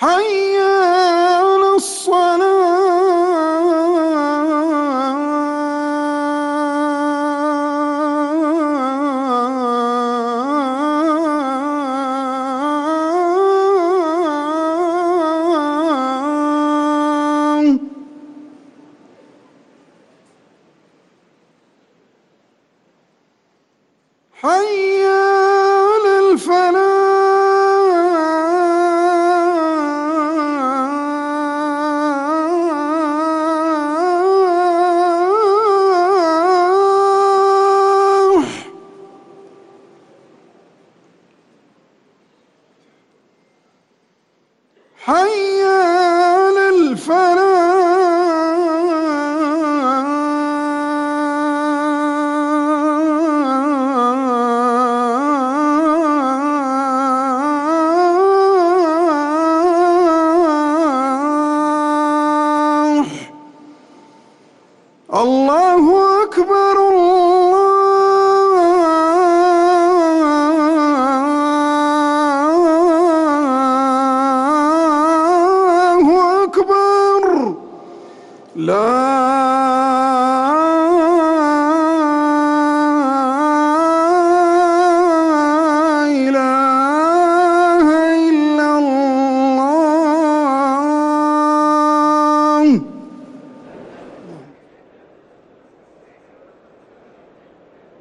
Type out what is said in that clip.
حي على الصلاة. حي حي على الفلاح الله لا